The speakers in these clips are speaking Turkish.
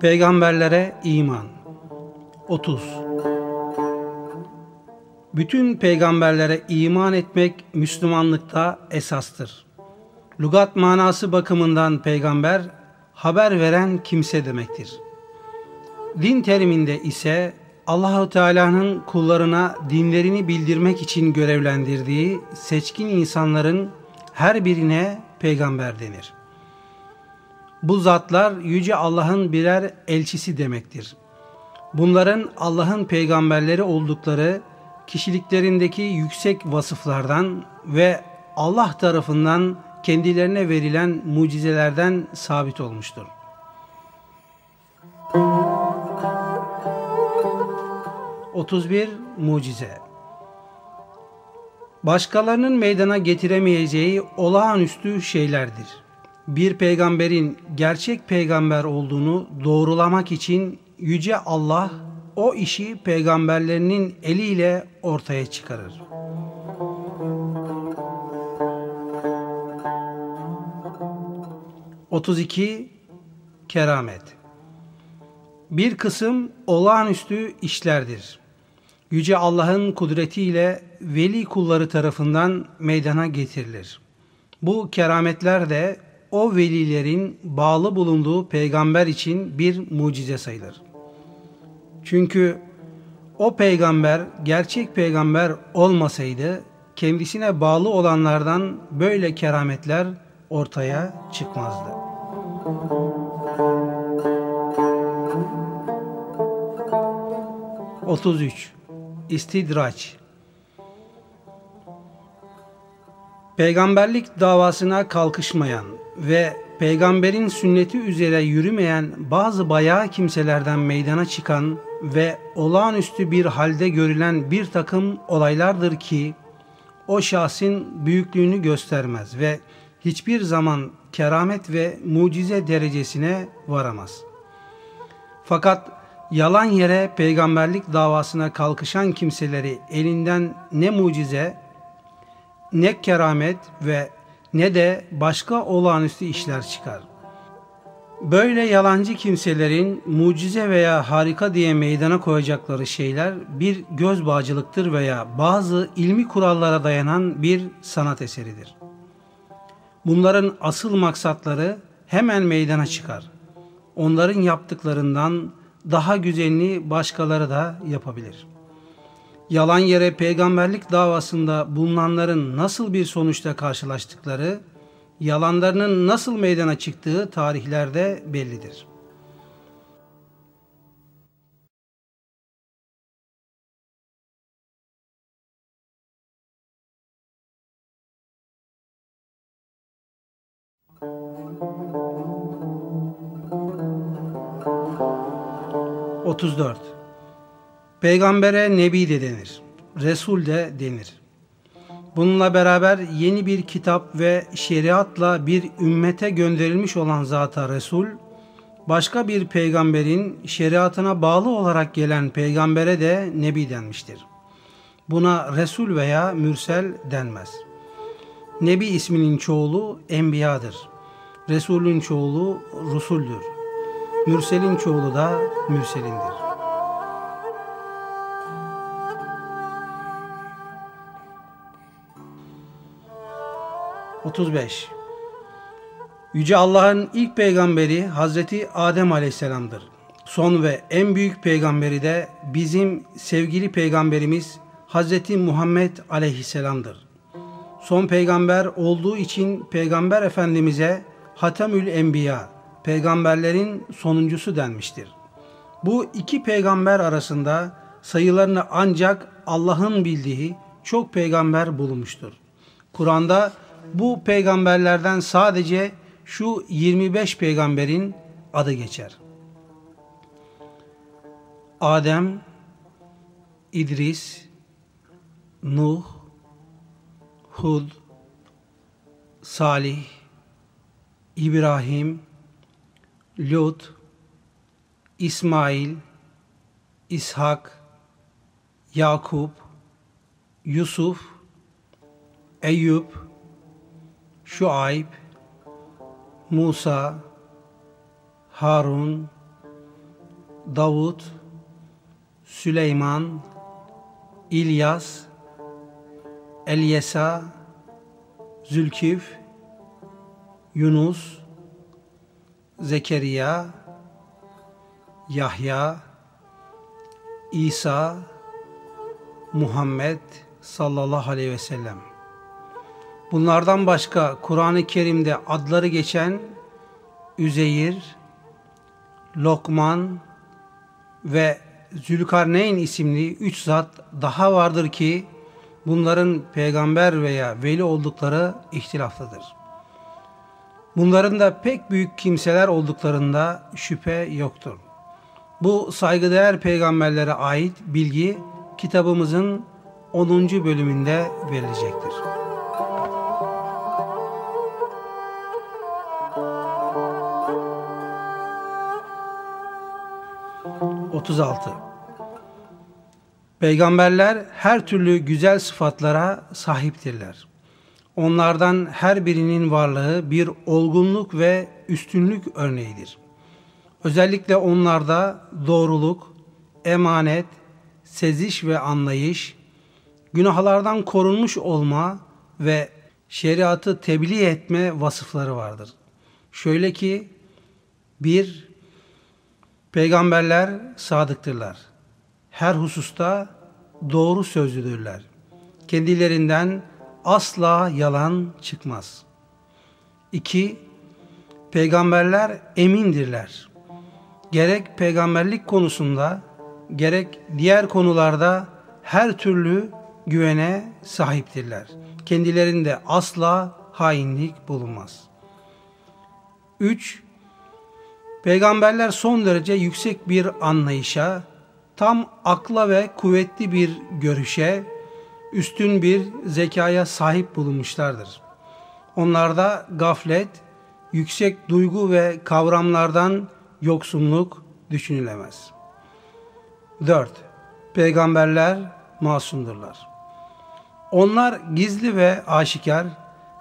Peygamberlere iman 30 Bütün peygamberlere iman etmek Müslümanlıkta esastır. Lugat manası bakımından peygamber haber veren kimse demektir. Din teriminde ise Allahu Teala'nın kullarına dinlerini bildirmek için görevlendirdiği seçkin insanların her birine peygamber denir. Bu zatlar yüce Allah'ın birer elçisi demektir. Bunların Allah'ın peygamberleri oldukları kişiliklerindeki yüksek vasıflardan ve Allah tarafından kendilerine verilen mucizelerden sabit olmuştur. 31 Mucize Başkalarının meydana getiremeyeceği olağanüstü şeylerdir. Bir peygamberin gerçek peygamber olduğunu doğrulamak için Yüce Allah o işi peygamberlerinin eliyle ortaya çıkarır. Otuz iki Keramet Bir kısım olağanüstü işlerdir. Yüce Allah'ın kudretiyle veli kulları tarafından meydana getirilir. Bu kerametler de o velilerin bağlı bulunduğu peygamber için bir mucize sayılır. Çünkü o peygamber gerçek peygamber olmasaydı kendisine bağlı olanlardan böyle kerametler ortaya çıkmazdı. Otuz üç İstidraç Peygamberlik davasına kalkışmayan ve peygamberin sünneti üzere yürümeyen bazı bayağı kimselerden meydana çıkan ve olağanüstü bir halde görülen bir takım olaylardır ki o şahsın büyüklüğünü göstermez ve hiçbir zaman keramet ve mucize derecesine varamaz. Fakat yalan yere peygamberlik davasına kalkışan kimseleri elinden ne mucize, ne keramet ve ne de başka olağanüstü işler çıkar. Böyle yalancı kimselerin mucize veya harika diye meydana koyacakları şeyler bir göz bağcılıktır veya bazı ilmi kurallara dayanan bir sanat eseridir. Bunların asıl maksatları hemen meydana çıkar. Onların yaptıklarından daha güzelini başkaları da yapabilir. Yalan yere peygamberlik davasında bulunanların nasıl bir sonuçta karşılaştıkları, yalanlarının nasıl meydana çıktığı tarihlerde bellidir. Otuz dört. Peygambere Nebi de denir. Resul de denir. Bununla beraber yeni bir kitap ve şeriatla bir ümmete gönderilmiş olan zata Resul, başka bir peygamberin şeriatına bağlı olarak gelen peygambere de Nebi denmiştir. Buna Resul veya Mürsel denmez. Nebi isminin çoğulu Enbiya'dır. Resulün çoğulu Rusuldür. Mürselin çoğulu da Mürselindir. 35 Yüce Allah'ın ilk peygamberi Hazreti Adem Aleyhisselam'dır. Son ve en büyük peygamberi de bizim sevgili peygamberimiz Hazreti Muhammed Aleyhisselam'dır. Son peygamber olduğu için peygamber efendimize Hatemül Enbiya, peygamberlerin sonuncusu denmiştir. Bu iki peygamber arasında sayılarını ancak Allah'ın bildiği çok peygamber bulunmuştur. Kur'an'da bu peygamberlerden sadece şu 25 peygamberin adı geçer. Adem, İdris, Nuh, Hud, Salih, İbrahim, Lut, İsmail, İshak, Yakup, Yusuf, Eyüp, Şuayb, Musa, Harun, Davut, Süleyman, İlyas, Elyesa, Zülkif, Yunus, Zekeriya, Yahya, İsa, Muhammed sallallahu aleyhi ve sellem. Bunlardan başka Kur'an-ı Kerim'de adları geçen Üzeyir, Lokman ve Zülkarneyn isimli üç zat daha vardır ki bunların peygamber veya veli oldukları ihtilaflıdır. Bunların da pek büyük kimseler olduklarında şüphe yoktur. Bu saygıdeğer peygamberlere ait bilgi kitabımızın 10. bölümünde verilecektir. 36 Peygamberler her türlü güzel sıfatlara sahiptirler. Onlardan her birinin varlığı bir olgunluk ve üstünlük örneğidir. Özellikle onlarda doğruluk, emanet, seziş ve anlayış, günahlardan korunmuş olma ve şeriatı tebliğ etme vasıfları vardır. Şöyle ki bir Peygamberler sadıktırlar. Her hususta doğru sözlüdürler. Kendilerinden asla yalan çıkmaz. 2. Peygamberler emindirler. Gerek peygamberlik konusunda gerek diğer konularda her türlü güvene sahiptirler. Kendilerinde asla hainlik bulunmaz. 3. Peygamberler son derece yüksek bir anlayışa, tam akla ve kuvvetli bir görüşe, üstün bir zekaya sahip bulunmuşlardır. Onlarda gaflet, yüksek duygu ve kavramlardan yoksunluk düşünülemez. 4. Peygamberler masumdurlar. Onlar gizli ve aşikar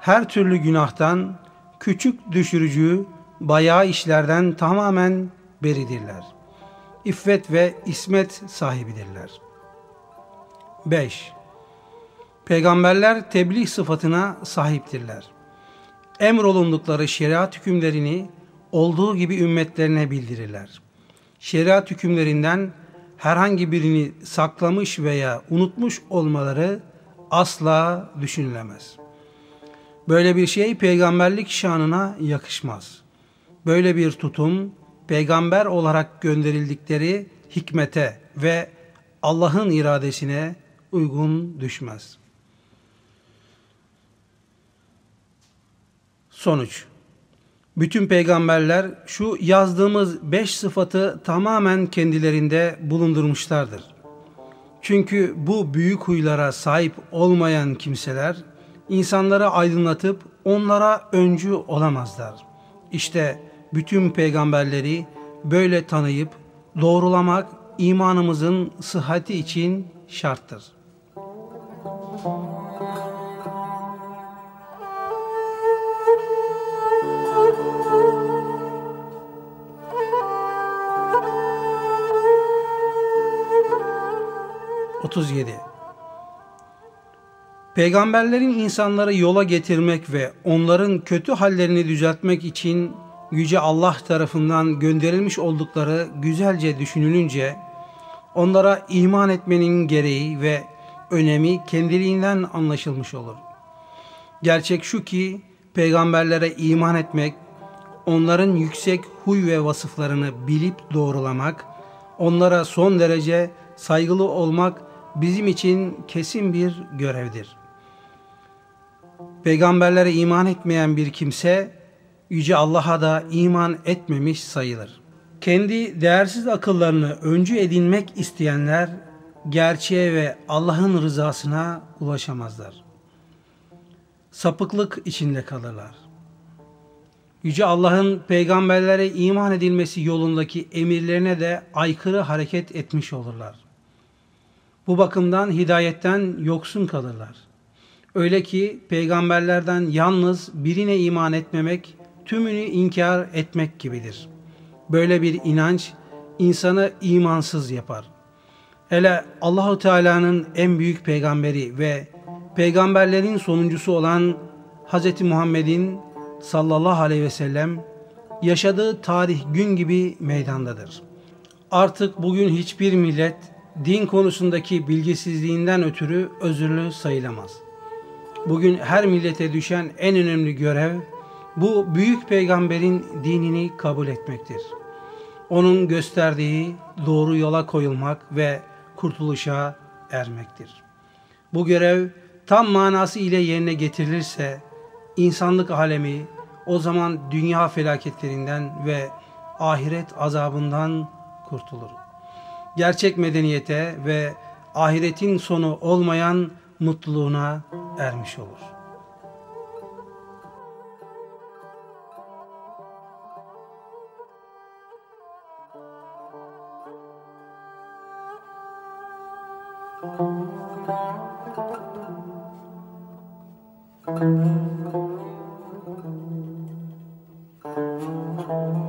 her türlü günahtan, küçük düşürücü bayağı işlerden tamamen beridirler. İffet ve ismet sahibidirler. 5. Peygamberler tebliğ sıfatına sahiptirler. Emrolundukları şeriat hükümlerini olduğu gibi ümmetlerine bildirirler. Şeriat hükümlerinden herhangi birini saklamış veya unutmuş olmaları asla düşünülemez. Böyle bir şey peygamberlik şanına yakışmaz.'' Böyle bir tutum peygamber olarak gönderildikleri hikmete ve Allah'ın iradesine uygun düşmez. Sonuç bütün peygamberler şu yazdığımız beş sıfatı tamamen kendilerinde bulundurmuşlardır. Çünkü bu büyük huylara sahip olmayan kimseler insanları aydınlatıp onlara öncü olamazlar. İşte bütün peygamberleri böyle tanıyıp doğrulamak imanımızın sıhhati için şarttır. Otuz yedi. Peygamberlerin insanları yola getirmek ve onların kötü hallerini düzeltmek için Yüce Allah tarafından gönderilmiş oldukları güzelce düşünülünce onlara iman etmenin gereği ve önemi kendiliğinden anlaşılmış olur. Gerçek şu ki peygamberlere iman etmek, onların yüksek huy ve vasıflarını bilip doğrulamak, onlara son derece saygılı olmak bizim için kesin bir görevdir. Peygamberlere iman etmeyen bir kimse Yüce Allah'a da iman etmemiş sayılır. Kendi değersiz akıllarını öncü edinmek isteyenler gerçeğe ve Allah'ın rızasına ulaşamazlar. Sapıklık içinde kalırlar. Yüce Allah'ın peygamberlere iman edilmesi yolundaki emirlerine de aykırı hareket etmiş olurlar. Bu bakımdan hidayetten yoksun kalırlar. Öyle ki peygamberlerden yalnız birine iman etmemek tümünü inkar etmek gibidir. Böyle bir inanç insanı imansız yapar. Hele Allahu Teala'nın en büyük peygamberi ve peygamberlerin sonuncusu olan Hz. Muhammed'in sallallahu aleyhi ve sellem yaşadığı tarih gün gibi meydandadır. Artık bugün hiçbir millet din konusundaki bilgisizliğinden ötürü özürlü sayılamaz. Bugün her millete düşen en önemli görev bu büyük peygamberin dinini kabul etmektir. Onun gösterdiği doğru yola koyulmak ve kurtuluşa ermektir. Bu görev tam manası ile yerine getirilirse insanlık alemi o zaman dünya felaketlerinden ve ahiret azabından kurtulur. Gerçek medeniyete ve ahiretin sonu olmayan mutluluğuna ermiş olur. Thank you.